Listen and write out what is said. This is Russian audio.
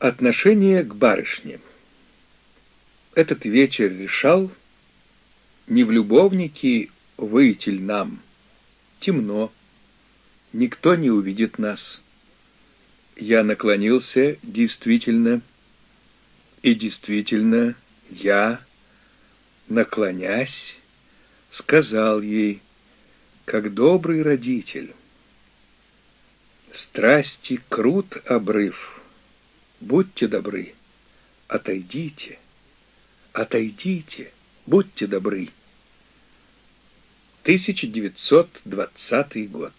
Отношение к барышне. Этот вечер решал, не в любовники выйти нам. Темно, никто не увидит нас. Я наклонился действительно, и действительно я, наклонясь, сказал ей, как добрый родитель, «Страсти крут обрыв» будьте добры, отойдите, отойдите, будьте добры. 1920 год.